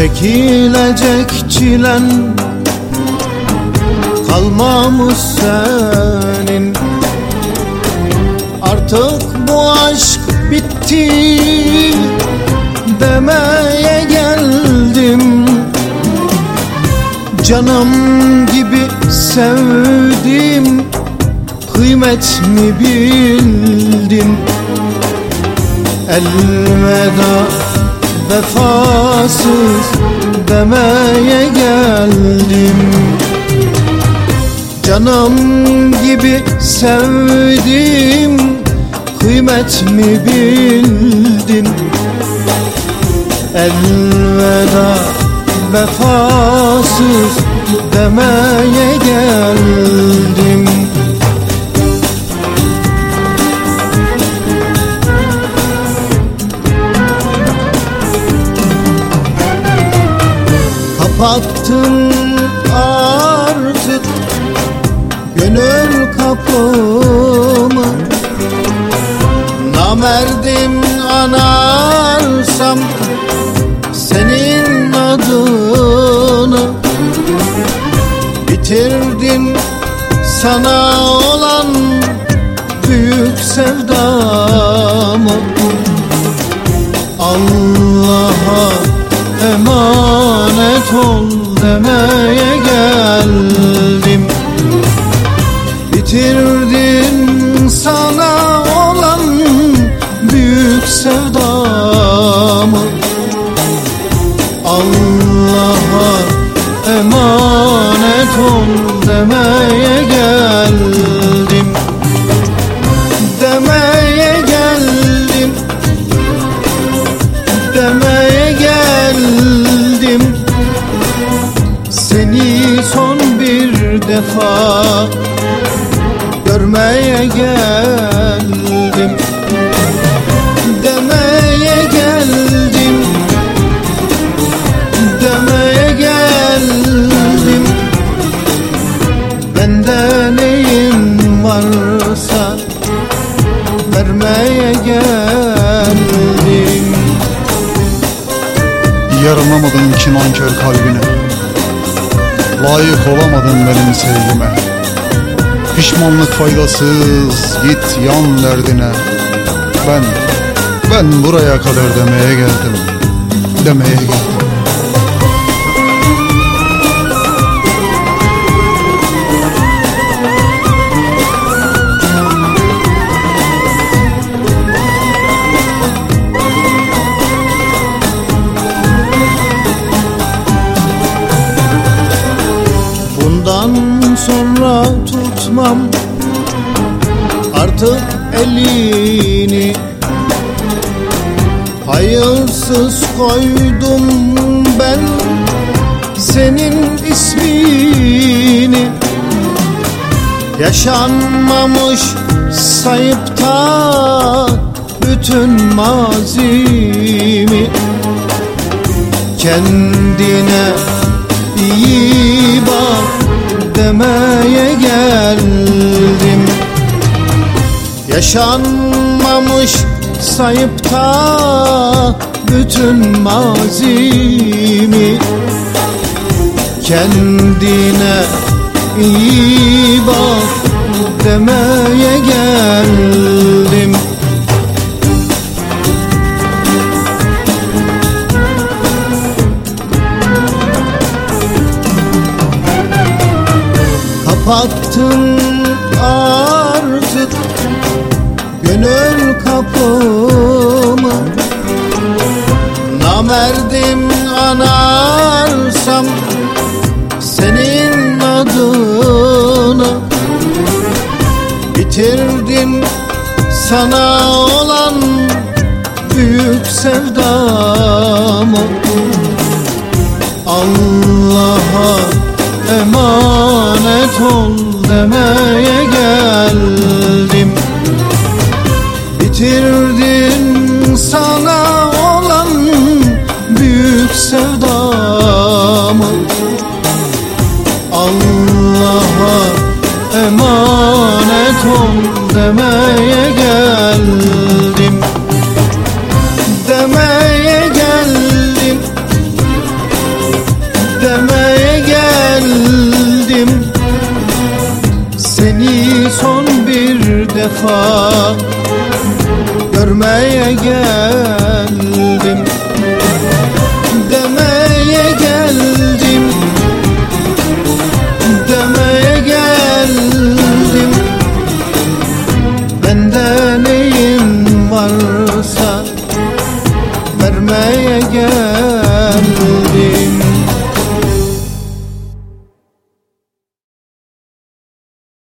Çekilecek çilen kalmamış senin. Artık bu aşk bitti demeye geldim. Canım gibi sevdim kıymet mi bildin Elveda vefasız demeye geldim. Canım gibi sevdim kıymet mi bildin? Elveda vefasız demeye geldim Kapattın artık gönül kapımı. Namerdim anarsam senin adını Bitirdin sana olan büyük sevdamı Bitirdin sana olan büyük sevdamı. Allah'a emanet ol demeye geldim. Demeye geldim. Demeye geldim. Seni son bir defa Görmeye geldim. Demeye geldim. Demeye geldim. Bende neyin varsa Vermeye geldim. Yaralamadın ki nankör kalbine. Layık olamadın benim sevgime Pişmanlık faydasız git yan derdine. Ben, ben buraya kadar demeye geldim. Demeye geldim. Bundan sonra tutmam artık elini Hayırsız koydum ben. Senin ismini Yaşanmamış sayıp da bütün mazimi Kendine iyi bak demeye geldim. Yaşanmamış sayıp da bütün mazimi Kendine iyi bak demeye geldim Kapattın artık gönül kapımı. Namerdim anarsam senin adını. Bitirdin sana olan büyük sevdamı. Allah'a emanet ol demeye geldim. Bitirdin sana olan büyük sevdamı. Allah'a emanet ol demeye defa Görmeye geldim. Demeye geldim. Demeye geldim. Bende neyin varsa Vermeye geldim